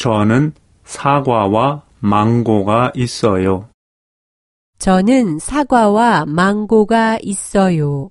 저는 사과와 망고가 있어요. 저는 사과와 망고가 있어요.